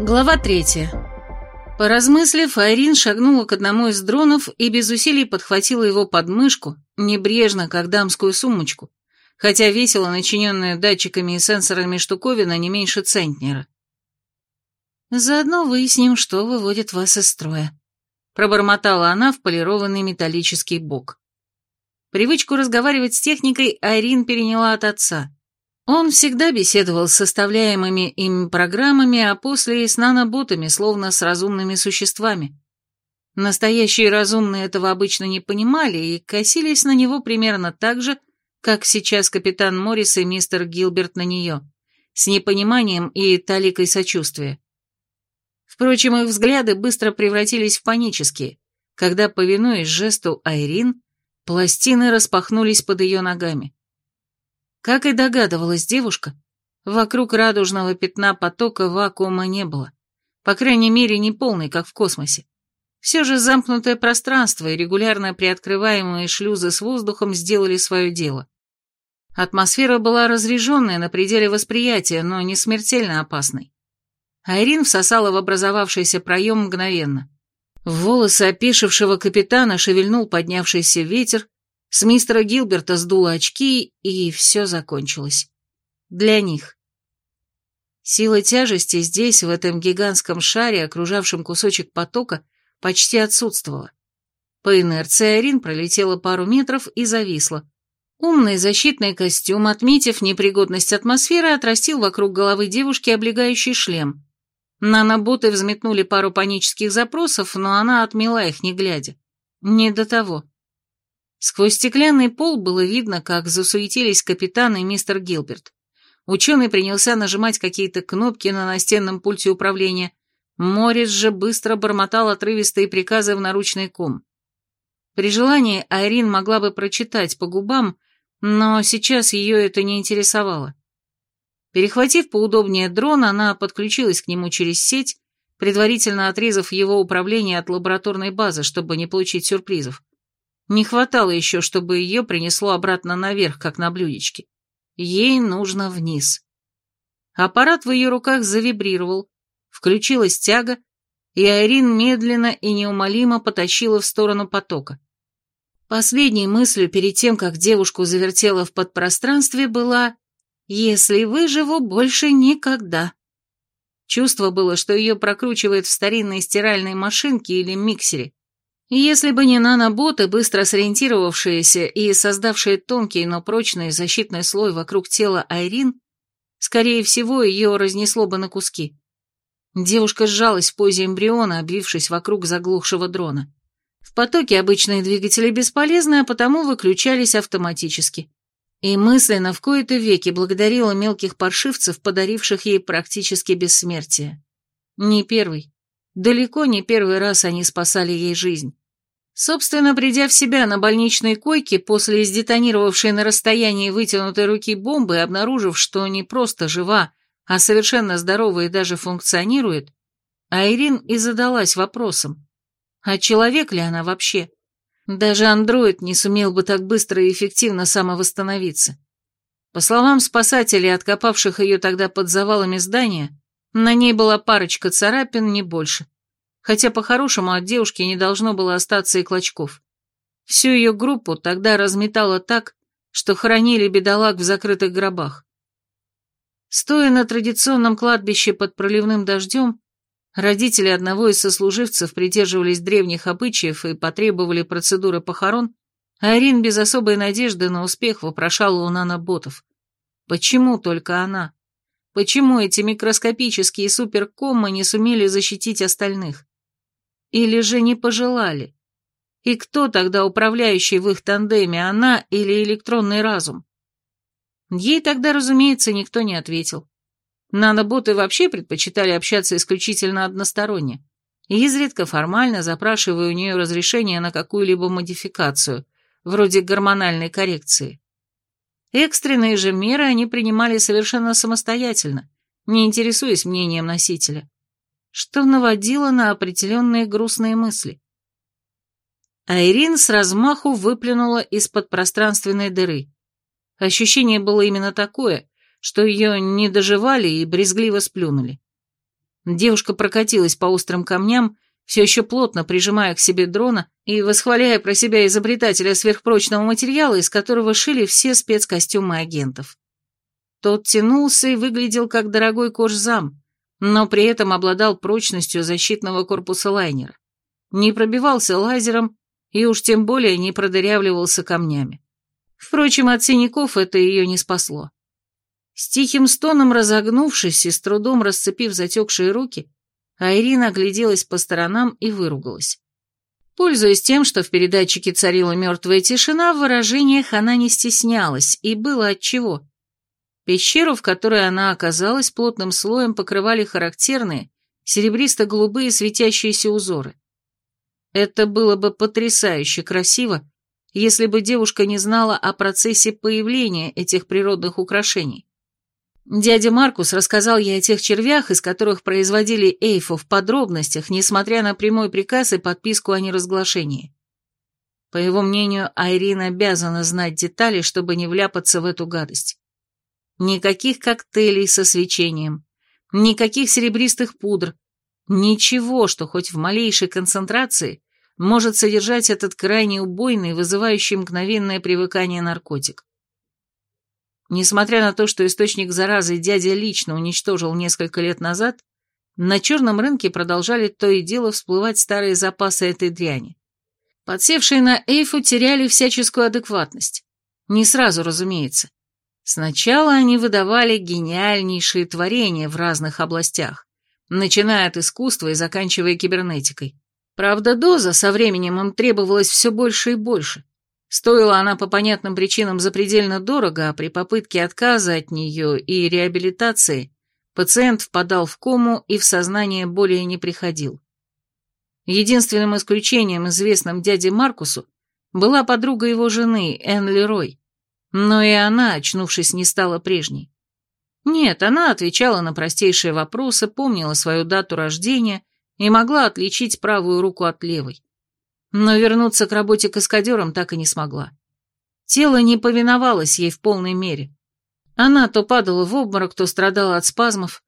Глава третья. Поразмыслив, Айрин шагнула к одному из дронов и без усилий подхватила его под мышку, небрежно, как дамскую сумочку, хотя весила начиненная датчиками и сенсорами штуковина не меньше центнера. «Заодно выясним, что выводит вас из строя», — пробормотала она в полированный металлический бок. Привычку разговаривать с техникой Айрин переняла от отца. Он всегда беседовал с составляемыми им программами, а после и с наноботами, словно с разумными существами. Настоящие разумные этого обычно не понимали и косились на него примерно так же, как сейчас капитан Моррис и мистер Гилберт на нее, с непониманием и таликой сочувствия. Впрочем, их взгляды быстро превратились в панические, когда, повинуясь жесту Айрин, пластины распахнулись под ее ногами. Как и догадывалась девушка, вокруг радужного пятна потока вакуума не было. По крайней мере, не полный, как в космосе. Все же замкнутое пространство и регулярно приоткрываемые шлюзы с воздухом сделали свое дело. Атмосфера была разреженная на пределе восприятия, но не смертельно опасной. Айрин всосала в образовавшийся проем мгновенно. В волосы опешившего капитана шевельнул поднявшийся ветер, с мистера Гилберта сдуло очки, и все закончилось. Для них. Сила тяжести здесь, в этом гигантском шаре, окружавшем кусочек потока, почти отсутствовала. По инерции Айрин пролетела пару метров и зависла. Умный защитный костюм, отметив непригодность атмосферы, отрастил вокруг головы девушки облегающий шлем. Наноботы взметнули пару панических запросов, но она отмела их, не глядя. Не до того. Сквозь стеклянный пол было видно, как засуетились капитан и мистер Гилберт. Ученый принялся нажимать какие-то кнопки на настенном пульте управления. Морис же быстро бормотал отрывистые приказы в наручный ком. При желании Айрин могла бы прочитать по губам, но сейчас ее это не интересовало. Перехватив поудобнее дрон, она подключилась к нему через сеть, предварительно отрезав его управление от лабораторной базы, чтобы не получить сюрпризов. Не хватало еще, чтобы ее принесло обратно наверх, как на блюдечке. Ей нужно вниз. Аппарат в ее руках завибрировал, включилась тяга, и Айрин медленно и неумолимо потащила в сторону потока. Последней мыслью перед тем, как девушку завертела в подпространстве, была «Если выживу, больше никогда». Чувство было, что ее прокручивает в старинной стиральной машинке или миксере, если бы не наноботы, быстро сориентировавшиеся и создавшие тонкий, но прочный защитный слой вокруг тела Айрин, скорее всего, ее разнесло бы на куски. Девушка сжалась в позе эмбриона, обвившись вокруг заглохшего дрона. В потоке обычные двигатели бесполезны, а потому выключались автоматически. И мысленно в кои-то веки благодарила мелких паршивцев, подаривших ей практически бессмертие. Не первый, далеко не первый раз они спасали ей жизнь. Собственно, придя в себя на больничной койке после издетонировавшей на расстоянии вытянутой руки бомбы обнаружив, что не просто жива, а совершенно здорова и даже функционирует, Айрин и задалась вопросом, а человек ли она вообще? Даже андроид не сумел бы так быстро и эффективно самовосстановиться. По словам спасателей, откопавших ее тогда под завалами здания, на ней была парочка царапин, не больше хотя по-хорошему от девушки не должно было остаться и клочков. Всю ее группу тогда разметало так, что хоронили бедолаг в закрытых гробах. Стоя на традиционном кладбище под проливным дождем, родители одного из сослуживцев придерживались древних обычаев и потребовали процедуры похорон, а Арин без особой надежды на успех вопрошала у наноботов. Почему только она? Почему эти микроскопические суперкоммы не сумели защитить остальных? Или же не пожелали? И кто тогда управляющий в их тандеме, она или электронный разум? Ей тогда, разумеется, никто не ответил. Наноботы вообще предпочитали общаться исключительно односторонне, и изредка формально запрашивая у нее разрешение на какую-либо модификацию, вроде гормональной коррекции. Экстренные же меры они принимали совершенно самостоятельно, не интересуясь мнением носителя что наводило на определенные грустные мысли. Айрин с размаху выплюнула из-под пространственной дыры. Ощущение было именно такое, что ее не доживали и брезгливо сплюнули. Девушка прокатилась по острым камням, все еще плотно прижимая к себе дрона и восхваляя про себя изобретателя сверхпрочного материала, из которого шили все спецкостюмы агентов. Тот тянулся и выглядел как дорогой кожзам, но при этом обладал прочностью защитного корпуса лайнера. Не пробивался лазером и уж тем более не продырявливался камнями. Впрочем, от синяков это ее не спасло. С тихим стоном разогнувшись и с трудом расцепив затекшие руки, а Ирина огляделась по сторонам и выругалась. Пользуясь тем, что в передатчике царила мертвая тишина, в выражениях она не стеснялась, и было отчего. Пещеру, в которой она оказалась, плотным слоем покрывали характерные, серебристо-голубые светящиеся узоры. Это было бы потрясающе красиво, если бы девушка не знала о процессе появления этих природных украшений. Дядя Маркус рассказал ей о тех червях, из которых производили эйфу в подробностях, несмотря на прямой приказ и подписку о неразглашении. По его мнению, Айрин обязана знать детали, чтобы не вляпаться в эту гадость. Никаких коктейлей со свечением, никаких серебристых пудр, ничего, что хоть в малейшей концентрации может содержать этот крайне убойный, вызывающий мгновенное привыкание наркотик. Несмотря на то, что источник заразы дядя лично уничтожил несколько лет назад, на черном рынке продолжали то и дело всплывать старые запасы этой дряни. Подсевшие на Эйфу теряли всяческую адекватность. Не сразу, разумеется. Сначала они выдавали гениальнейшие творения в разных областях, начиная от искусства и заканчивая кибернетикой. Правда, доза со временем им требовалась все больше и больше. Стоила она по понятным причинам запредельно дорого, а при попытке отказа от нее и реабилитации пациент впадал в кому и в сознание более не приходил. Единственным исключением, известным дяде Маркусу, была подруга его жены, Энн Лерой, но и она, очнувшись, не стала прежней. Нет, она отвечала на простейшие вопросы, помнила свою дату рождения и могла отличить правую руку от левой но вернуться к работе каскадером так и не смогла. Тело не повиновалось ей в полной мере. Она то падала в обморок, то страдала от спазмов.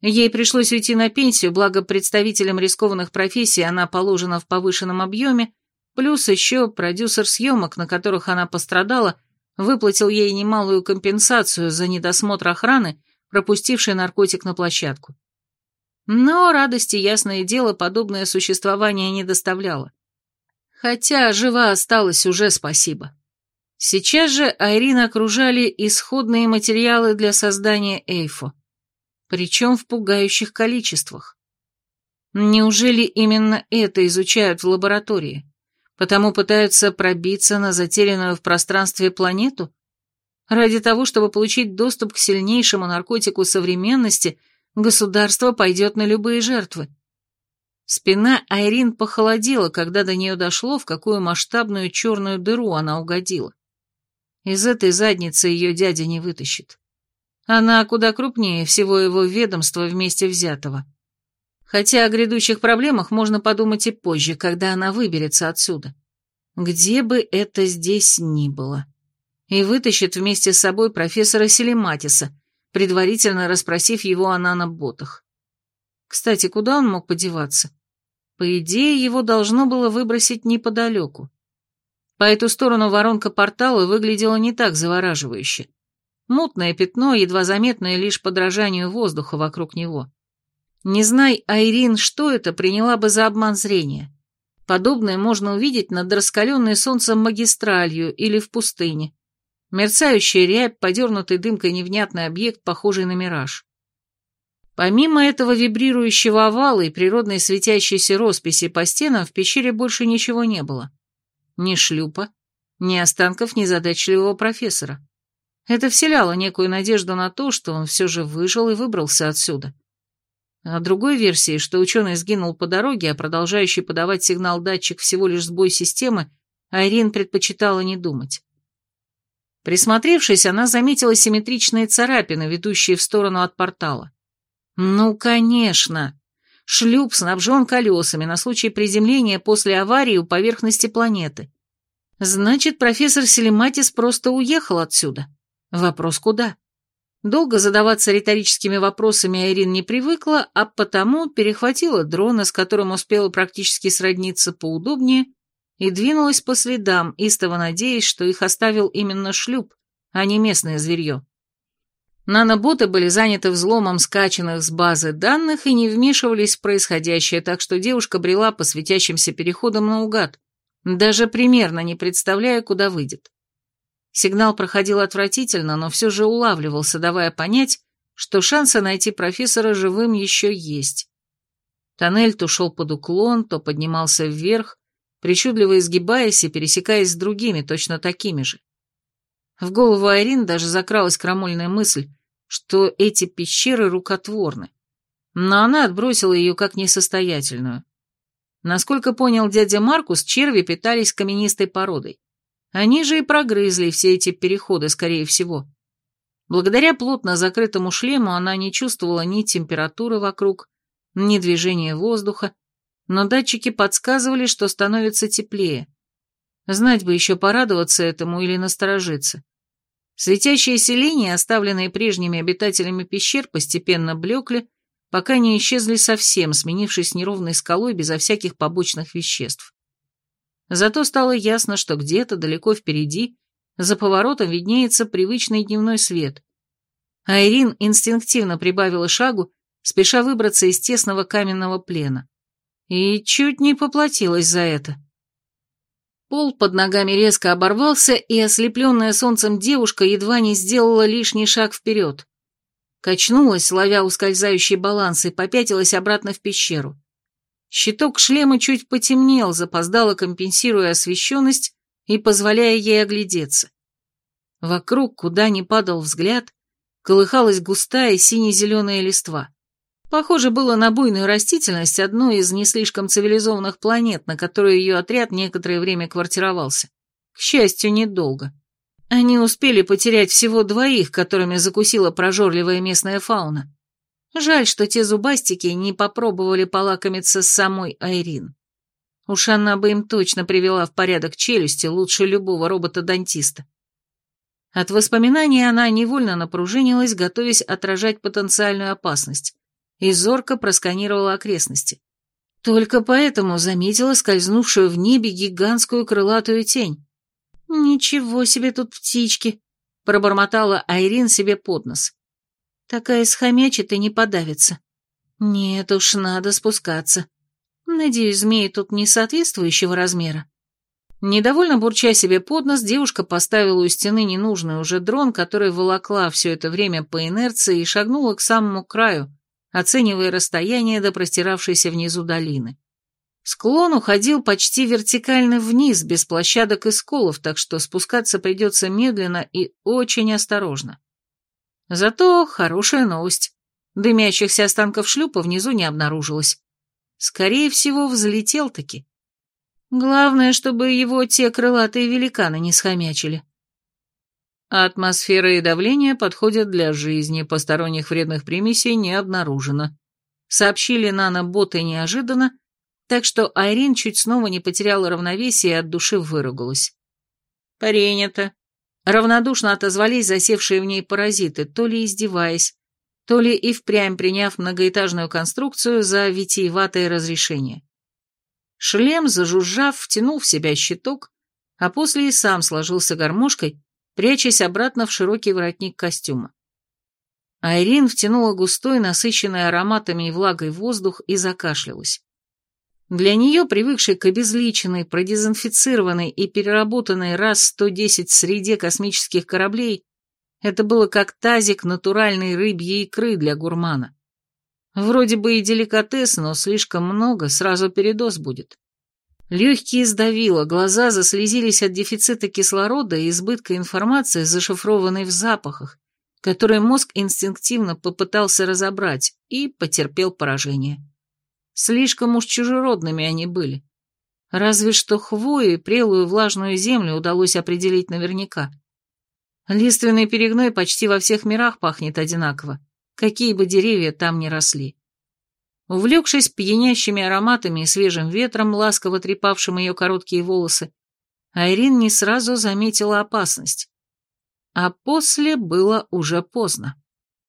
Ей пришлось уйти на пенсию, благо представителям рискованных профессий она положена в повышенном объеме, плюс еще продюсер съемок, на которых она пострадала, выплатил ей немалую компенсацию за недосмотр охраны, пропустившей наркотик на площадку. Но радости, ясное дело, подобное существование не доставляло. Хотя жива осталась уже спасибо. Сейчас же Айрин окружали исходные материалы для создания Эйфо, причем в пугающих количествах. Неужели именно это изучают в лаборатории? Потому пытаются пробиться на затерянную в пространстве планету? Ради того, чтобы получить доступ к сильнейшему наркотику современности, государство пойдет на любые жертвы. Спина Айрин похолодела, когда до нее дошло, в какую масштабную черную дыру она угодила. Из этой задницы ее дядя не вытащит. Она куда крупнее всего его ведомства вместе взятого. Хотя о грядущих проблемах можно подумать и позже, когда она выберется отсюда. Где бы это здесь ни было. И вытащит вместе с собой профессора Селематиса, предварительно расспросив его о наноботах. Кстати, куда он мог подеваться? По идее, его должно было выбросить неподалеку. По эту сторону воронка портала выглядела не так завораживающе. Мутное пятно, едва заметное лишь подражанию воздуха вокруг него. Не знай, Айрин, что это, приняла бы за обман зрения. Подобное можно увидеть над раскаленной солнцем магистралью или в пустыне. Мерцающая рябь, подернутый дымкой невнятный объект, похожий на мираж. Помимо этого вибрирующего овала и природной светящейся росписи по стенам в пещере больше ничего не было. Ни шлюпа, ни останков незадачливого профессора. Это вселяло некую надежду на то, что он все же выжил и выбрался отсюда. О другой версии, что ученый сгинул по дороге, а продолжающий подавать сигнал датчик всего лишь сбой системы, Айрин предпочитала не думать. Присмотревшись, она заметила симметричные царапины, ведущие в сторону от портала. Ну, конечно. Шлюп снабжен колесами на случай приземления после аварии у поверхности планеты. Значит, профессор Селематис просто уехал отсюда. Вопрос куда? Долго задаваться риторическими вопросами Айрин не привыкла, а потому перехватила дрона, с которым успела практически сродниться поудобнее, и двинулась по следам, истово надеясь, что их оставил именно шлюп, а не местное зверье. Наноботы были заняты взломом скачанных с базы данных и не вмешивались в происходящее, так что девушка брела по светящимся переходам наугад, даже примерно не представляя, куда выйдет. Сигнал проходил отвратительно, но все же улавливался, давая понять, что шансы найти профессора живым еще есть. Тоннель то шел под уклон, то поднимался вверх, причудливо изгибаясь и пересекаясь с другими, точно такими же. В голову Айрин даже закралась крамольная мысль, что эти пещеры рукотворны. Но она отбросила ее как несостоятельную. Насколько понял дядя Маркус, черви питались каменистой породой. Они же и прогрызли все эти переходы, скорее всего. Благодаря плотно закрытому шлему она не чувствовала ни температуры вокруг, ни движения воздуха, но датчики подсказывали, что становится теплее. Знать бы еще порадоваться этому или насторожиться. Светящиеся линии, оставленные прежними обитателями пещер, постепенно блекли, пока не исчезли совсем, сменившись неровной скалой безо всяких побочных веществ. Зато стало ясно, что где-то далеко впереди, за поворотом виднеется привычный дневной свет. Айрин инстинктивно прибавила шагу, спеша выбраться из тесного каменного плена. И чуть не поплатилась за это. Пол под ногами резко оборвался, и ослепленная солнцем девушка едва не сделала лишний шаг вперед. Качнулась, ловя ускользающий баланс, и попятилась обратно в пещеру. Щиток шлема чуть потемнел, запоздало компенсируя освещенность и позволяя ей оглядеться. Вокруг, куда ни падал взгляд, колыхалась густая сине-зеленая листва. Похоже было на буйную растительность одной из не слишком цивилизованных планет, на которой ее отряд некоторое время квартировался. К счастью, недолго. Они успели потерять всего двоих, которыми закусила прожорливая местная фауна. Жаль, что те зубастики не попробовали полакомиться с самой Айрин. Уж она бы им точно привела в порядок челюсти лучше любого робота-дантиста. От воспоминаний она невольно напружинилась, готовясь отражать потенциальную опасность, и зорко просканировала окрестности. Только поэтому заметила скользнувшую в небе гигантскую крылатую тень. «Ничего себе тут птички!» — пробормотала Айрин себе под нос. Такая схомячит и не подавится. Нет уж, надо спускаться. Надеюсь, змеи тут не соответствующего размера. Недовольно бурча себе под нос, девушка поставила у стены ненужный уже дрон, который волокла все это время по инерции и шагнула к самому краю, оценивая расстояние до простиравшейся внизу долины. Склон уходил почти вертикально вниз, без площадок и сколов, так что спускаться придется медленно и очень осторожно. Зато хорошая новость. Дымящихся останков шлюпа внизу не обнаружилось. Скорее всего, взлетел-таки. Главное, чтобы его те крылатые великаны не схомячили. Атмосфера и давление подходят для жизни, посторонних вредных примесей не обнаружено. Сообщили нано-боты неожиданно, так что Айрин чуть снова не потеряла равновесие и от души выругалась. «Принято», Равнодушно отозвались засевшие в ней паразиты, то ли издеваясь, то ли и впрямь приняв многоэтажную конструкцию за витиеватое разрешение. Шлем, зажужжав, втянул в себя щиток, а после и сам сложился гармошкой, прячась обратно в широкий воротник костюма. Айрин втянула густой, насыщенный ароматами и влагой воздух и закашлялась. Для нее, привыкшей к обезличенной, продезинфицированной и переработанной раз 110 среде космических кораблей, это было как тазик натуральной рыбьей икры для гурмана. Вроде бы и деликатес, но слишком много, сразу передоз будет. Легкие сдавило, глаза заслезились от дефицита кислорода и избытка информации, зашифрованной в запахах, которые мозг инстинктивно попытался разобрать и потерпел поражение. Слишком уж чужеродными они были. Разве что хвою и прелую влажную землю удалось определить наверняка. Лиственный перегной почти во всех мирах пахнет одинаково, какие бы деревья там ни росли. Увлекшись пьянящими ароматами и свежим ветром, ласково трепавшим ее короткие волосы, Айрин не сразу заметила опасность. А после было уже поздно.